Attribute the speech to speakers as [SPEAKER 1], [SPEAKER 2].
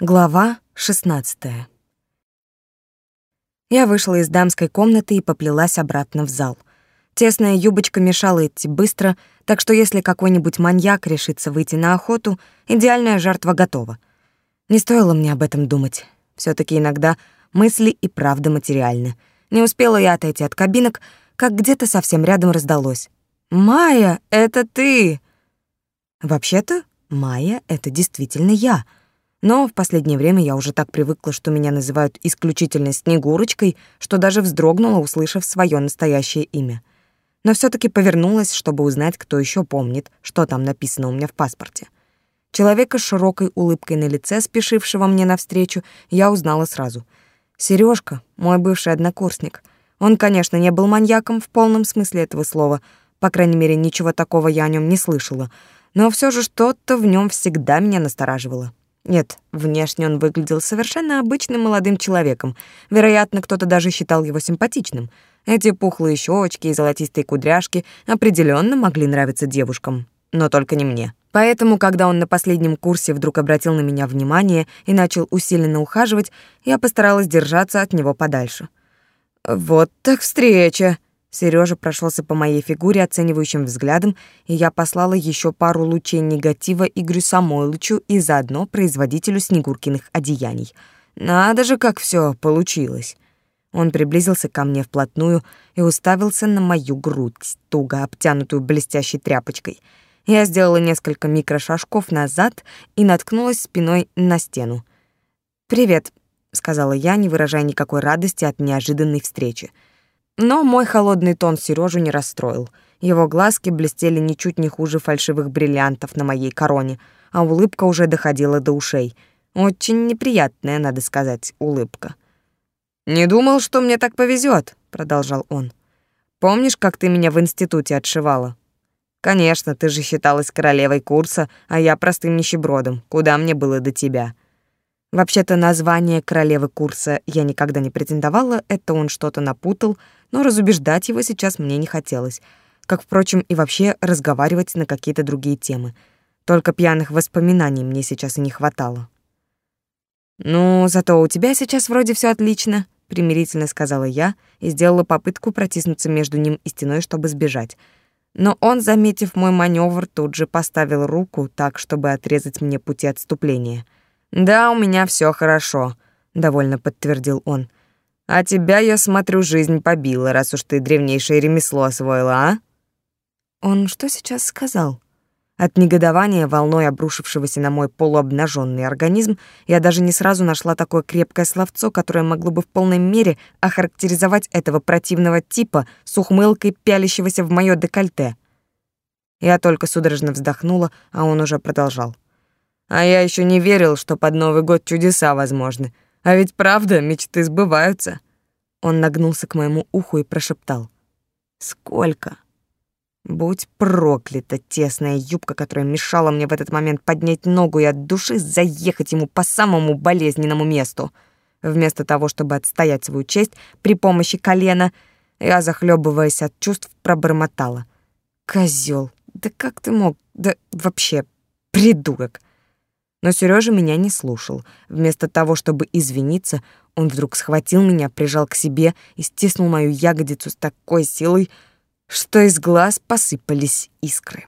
[SPEAKER 1] Глава 16. Я вышла из дамской комнаты и поплелась обратно в зал. Тесная юбочка мешала идти быстро, так что если какой-нибудь маньяк решится выйти на охоту, идеальная жертва готова. Не стоило мне об этом думать. все таки иногда мысли и правда материальны. Не успела я отойти от кабинок, как где-то совсем рядом раздалось. «Майя, это ты!» Вообще-то, Майя — это действительно я — но в последнее время я уже так привыкла, что меня называют исключительно Снегурочкой, что даже вздрогнула, услышав свое настоящее имя. Но все таки повернулась, чтобы узнать, кто еще помнит, что там написано у меня в паспорте. Человека с широкой улыбкой на лице, спешившего мне навстречу, я узнала сразу. Сережка, мой бывший однокурсник. Он, конечно, не был маньяком в полном смысле этого слова, по крайней мере, ничего такого я о нем не слышала, но все же что-то в нем всегда меня настораживало. Нет, внешне он выглядел совершенно обычным молодым человеком. Вероятно, кто-то даже считал его симпатичным. Эти пухлые щечки и золотистые кудряшки определенно могли нравиться девушкам, но только не мне. Поэтому, когда он на последнем курсе вдруг обратил на меня внимание и начал усиленно ухаживать, я постаралась держаться от него подальше. «Вот так встреча!» Сережа прошелся по моей фигуре оценивающим взглядом, и я послала еще пару лучей негатива Игорю Самойловичу и заодно производителю снегуркиных одеяний. Надо же, как все получилось. Он приблизился ко мне вплотную и уставился на мою грудь, туго обтянутую блестящей тряпочкой. Я сделала несколько микрошажков назад и наткнулась спиной на стену. «Привет», — сказала я, не выражая никакой радости от неожиданной встречи. Но мой холодный тон Сережу не расстроил. Его глазки блестели ничуть не хуже фальшивых бриллиантов на моей короне, а улыбка уже доходила до ушей. Очень неприятная, надо сказать, улыбка. «Не думал, что мне так повезет, продолжал он. «Помнишь, как ты меня в институте отшивала?» «Конечно, ты же считалась королевой курса, а я простым нищебродом. Куда мне было до тебя?» Вообще-то название королевы курса я никогда не претендовала, это он что-то напутал, но разубеждать его сейчас мне не хотелось, как, впрочем, и вообще разговаривать на какие-то другие темы. Только пьяных воспоминаний мне сейчас и не хватало. «Ну, зато у тебя сейчас вроде все отлично», — примирительно сказала я и сделала попытку протиснуться между ним и стеной, чтобы сбежать. Но он, заметив мой маневр, тут же поставил руку так, чтобы отрезать мне пути отступления. «Да, у меня все хорошо», — довольно подтвердил он. А тебя, я смотрю, жизнь побила, раз уж ты древнейшее ремесло освоила, а? Он что сейчас сказал? От негодования, волной обрушившегося на мой полуобнаженный организм, я даже не сразу нашла такое крепкое словцо, которое могло бы в полной мере охарактеризовать этого противного типа с ухмылкой, пялящегося в моё декольте. Я только судорожно вздохнула, а он уже продолжал. А я еще не верил, что под Новый год чудеса возможны. А ведь правда, мечты сбываются. Он нагнулся к моему уху и прошептал: "Сколько?" Будь проклята тесная юбка, которая мешала мне в этот момент поднять ногу и от души заехать ему по самому болезненному месту. Вместо того, чтобы отстоять свою честь при помощи колена, я, захлебываясь от чувств, пробормотала. Козел, да как ты мог? Да вообще, придурок!» Но Сережа меня не слушал. Вместо того, чтобы извиниться, он вдруг схватил меня, прижал к себе и стиснул мою ягодицу с такой силой, что из глаз посыпались искры.